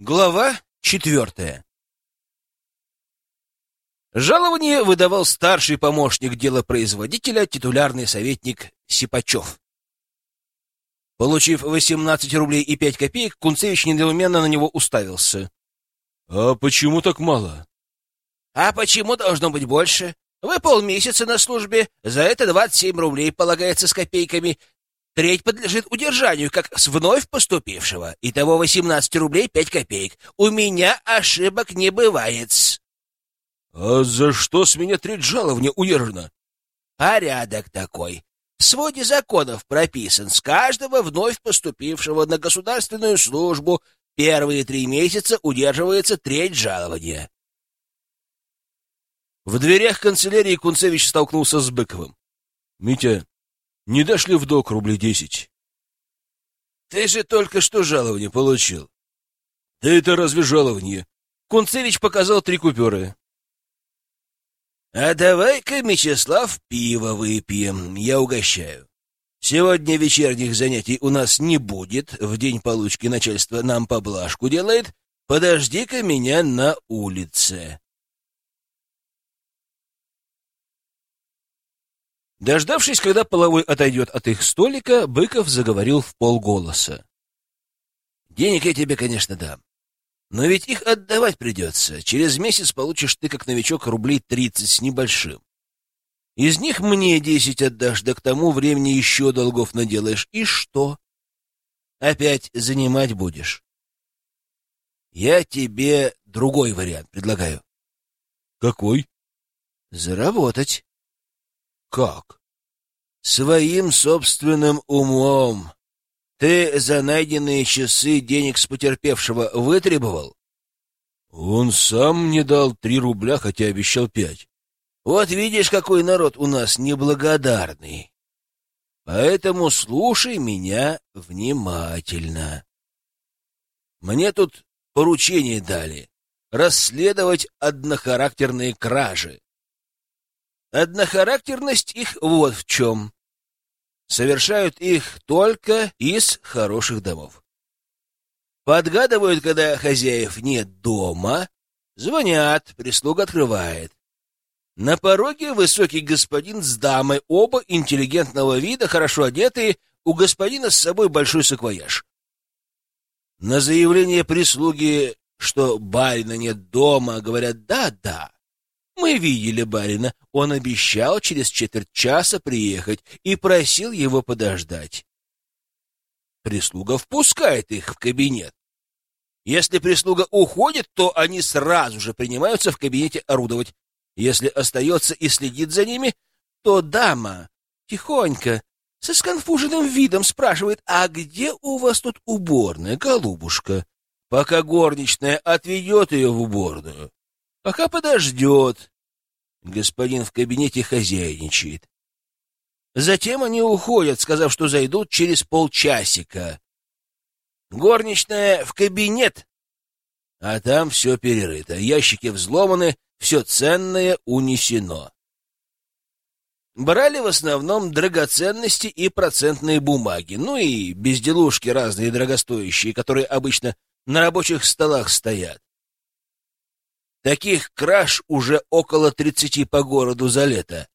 Глава четвертая. Жалование выдавал старший помощник делопроизводителя, титулярный советник Сипачев. Получив 18 рублей и 5 копеек, Кунцевич недоуменно на него уставился. — А почему так мало? — А почему должно быть больше? Вы полмесяца на службе, за это 27 рублей полагается с копейками, Треть подлежит удержанию, как с вновь поступившего. Итого 18 рублей 5 копеек. У меня ошибок не бывает. А за что с меня треть жалования удержана? Порядок такой. В своде законов прописан. С каждого вновь поступившего на государственную службу первые три месяца удерживается треть жалования. В дверях канцелярии Кунцевич столкнулся с Быковым. — Митя, не дошли в док рублей десять. Ты же только что жалование получил. Да это разве жалование? Кунцевич показал три купюры. А давай-ка, Мечислав, пиво выпьем, я угощаю. Сегодня вечерних занятий у нас не будет, в день получки начальство нам поблажку делает. Подожди-ка меня на улице. Дождавшись, когда половой отойдет от их столика, Быков заговорил в полголоса. «Денег я тебе, конечно, дам. Но ведь их отдавать придется. Через месяц получишь ты, как новичок, рублей тридцать с небольшим. Из них мне десять отдашь, да к тому времени еще долгов наделаешь. И что? Опять занимать будешь? Я тебе другой вариант предлагаю. Какой? Заработать. Как? Своим собственным умом. Ты за найденные часы денег с потерпевшего вытребовал? Он сам мне дал три рубля, хотя обещал пять. Вот видишь, какой народ у нас неблагодарный. Поэтому слушай меня внимательно. Мне тут поручение дали расследовать однохарактерные кражи. Однохарактерность их вот в чем. Совершают их только из хороших домов. Подгадывают, когда хозяев нет дома, звонят, прислуга открывает. На пороге высокий господин с дамой, оба интеллигентного вида, хорошо одетые, у господина с собой большой саквояж. На заявление прислуги, что барина нет дома, говорят «да-да». Мы видели барина. Он обещал через четверть часа приехать и просил его подождать. Прислуга впускает их в кабинет. Если прислуга уходит, то они сразу же принимаются в кабинете орудовать. Если остается и следит за ними, то дама тихонько, со сконфуженным видом спрашивает, «А где у вас тут уборная, голубушка?» Пока горничная отведет ее в уборную, Пока подождет. Господин в кабинете хозяйничает. Затем они уходят, сказав, что зайдут через полчасика. Горничная в кабинет, а там все перерыто. Ящики взломаны, все ценное унесено. Брали в основном драгоценности и процентные бумаги, ну и безделушки разные дорогостоящие, которые обычно на рабочих столах стоят. Таких краж уже около тридцати по городу за лето.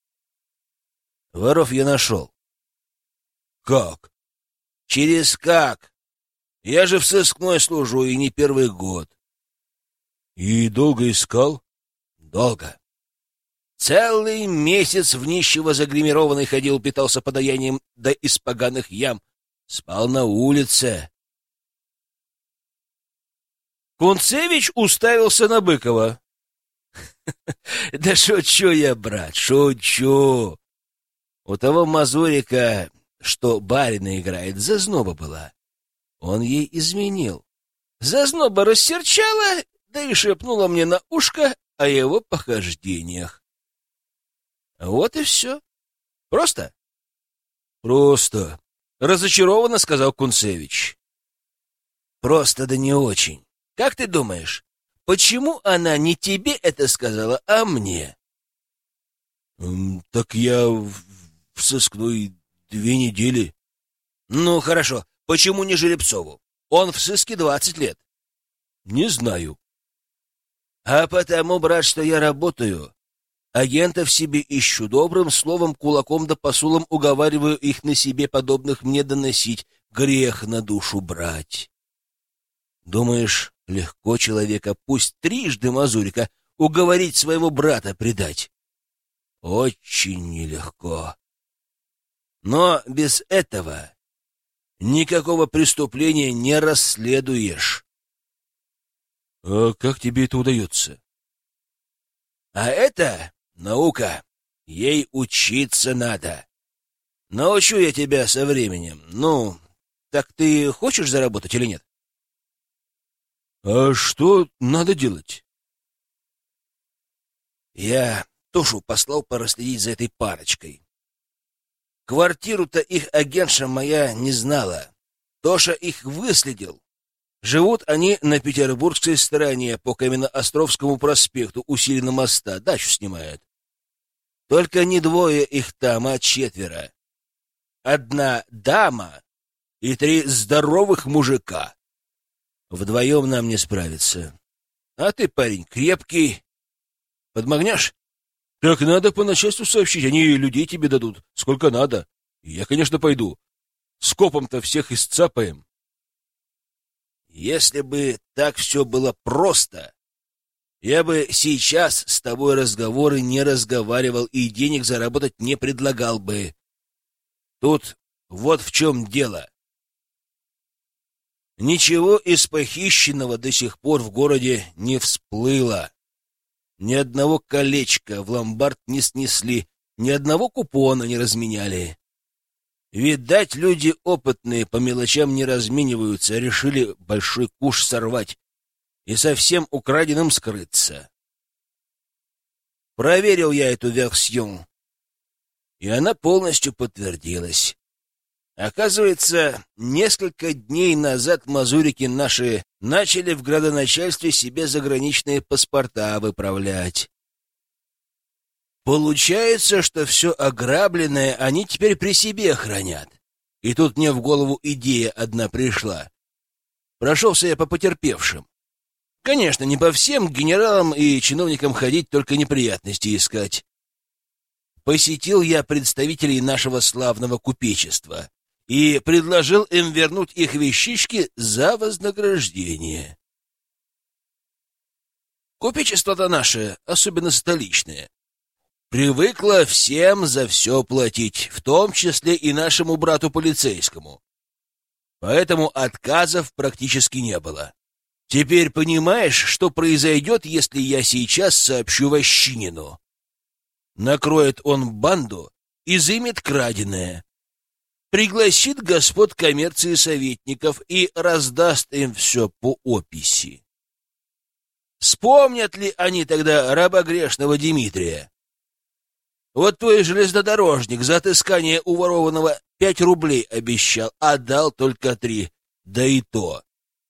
Воров я нашел. Как? Через как? Я же в сыскной служу и не первый год. И долго искал? Долго. Целый месяц в нищего загримированный ходил, питался подаянием до испоганых ям. Спал на улице. Кунцевич уставился на Быкова. — Да шучу я, брат, шучу. У того мазурика, что барина играет, зазноба была. Он ей изменил. Зазноба рассерчала, да и шепнула мне на ушко о его похождениях. Вот и все. Просто? Просто. Разочарованно сказал Кунцевич. Просто да не очень. Как ты думаешь, почему она не тебе это сказала, а мне? — Так я в, в сыскной две недели. — Ну, хорошо. Почему не Жеребцову? Он в сыске двадцать лет. Не знаю. А потому, брат, что я работаю, агентов себе ищу, добрым словом, кулаком да посулом уговариваю их на себе подобных мне доносить, грех на душу брать. Думаешь, легко человека, пусть трижды мазурика, уговорить своего брата предать? Очень нелегко. Но без этого никакого преступления не расследуешь. А как тебе это удается? А это наука. Ей учиться надо. Научу я тебя со временем. Ну, так ты хочешь заработать или нет? А что надо делать? Я Тошу послал пораследить за этой парочкой. Квартиру-то их агентша моя не знала. Тоша их выследил. Живут они на петербургской стороне по Каменноостровскому проспекту у Силина моста. Дачу снимают. Только не двое их там, а четверо. Одна дама и три здоровых мужика. Вдвоем нам не справиться. А ты, парень, крепкий. Подмогнешь? Так надо по начальству сообщить, они людей тебе дадут, сколько надо. Я, конечно, пойду. Скопом-то всех исцапаем. Если бы так все было просто, я бы сейчас с тобой разговоры не разговаривал и денег заработать не предлагал бы. Тут вот в чем дело. Ничего из похищенного до сих пор в городе не всплыло. Ни одного колечка в ломбард не снесли, ни одного купона не разменяли. Видать, люди опытные по мелочам не размениваются, решили большой куш сорвать и совсем украденным скрыться. Проверил я эту версию, и она полностью подтвердилась. Оказывается, несколько дней назад мазурики наши начали в градоначальстве себе заграничные паспорта выправлять. Получается, что все ограбленное они теперь при себе хранят. И тут мне в голову идея одна пришла. Прошелся я по потерпевшим. Конечно, не по всем генералам и чиновникам ходить, только неприятности искать. Посетил я представителей нашего славного купечества и предложил им вернуть их вещички за вознаграждение. Купечество-то наше, особенно столичное, привыкло всем за все платить, в том числе и нашему брату полицейскому. Поэтому отказов практически не было. Теперь понимаешь, что произойдет, если я сейчас сообщу Ващинину? Накроет он банду, изымет краденое, пригласит господ коммерции советников и раздаст им все по описи. Вспомнят ли они тогда раба грешного Дмитрия? Вот твой железнодорожник за отыскание уворованного пять рублей обещал, а дал только три, да и то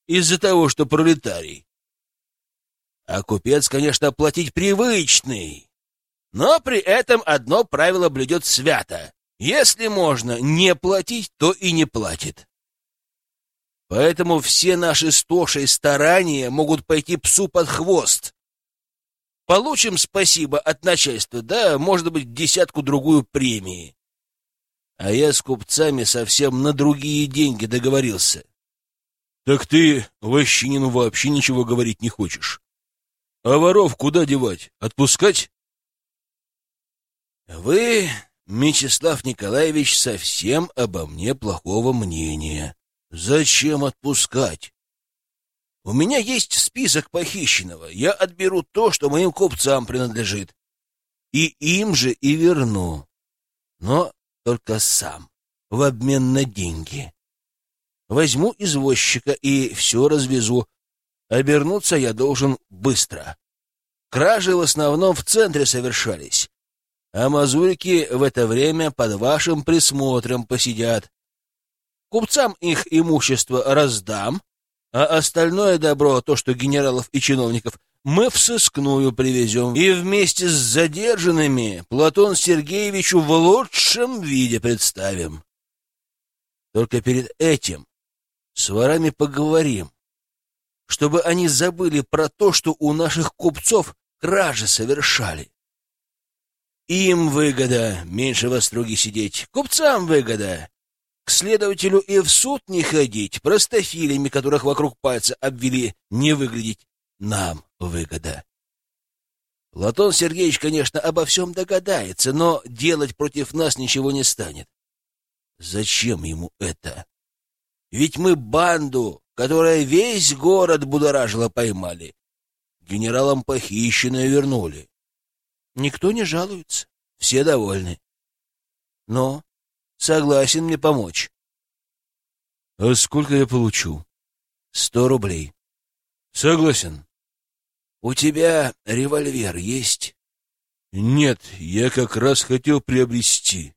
из-за того, что пролетарий. А купец, конечно, платить привычный, но при этом одно правило блюдет свято если можно не платить, то и не платит. Поэтому все наши стоши старания могут пойти псу под хвост. Получим спасибо от начальства, да, может быть, десятку-другую премии. А я с купцами совсем на другие деньги договорился. Так ты, Ващинину, вообще ничего говорить не хочешь. А воров куда девать? Отпускать? Вы Мечислав Николаевич совсем обо мне плохого мнения. Зачем отпускать? У меня есть список похищенного. Я отберу то, что моим купцам принадлежит. И им же и верну. Но только сам, в обмен на деньги. Возьму извозчика и все развезу. Обернуться я должен быстро. Кражи в основном в центре совершались а мазурики в это время под вашим присмотром посидят. Купцам их имущество раздам, а остальное добро, то, что генералов и чиновников, мы в сыскную привезем и вместе с задержанными Платон Сергеевичу в лучшем виде представим. Только перед этим с ворами поговорим, чтобы они забыли про то, что у наших купцов кражи совершали. Им выгода меньше в остроге сидеть, купцам выгода. К следователю и в суд не ходить, простофилями, которых вокруг пальца обвели, не выглядеть. Нам выгода. Платон Сергеевич, конечно, обо всем догадается, но делать против нас ничего не станет. Зачем ему это? Ведь мы банду, которая весь город будоражила, поймали. Генералам похищенное вернули. Никто не жалуется, все довольны. Но согласен мне помочь. — А сколько я получу? — Сто рублей. — Согласен. — У тебя револьвер есть? — Нет, я как раз хотел приобрести.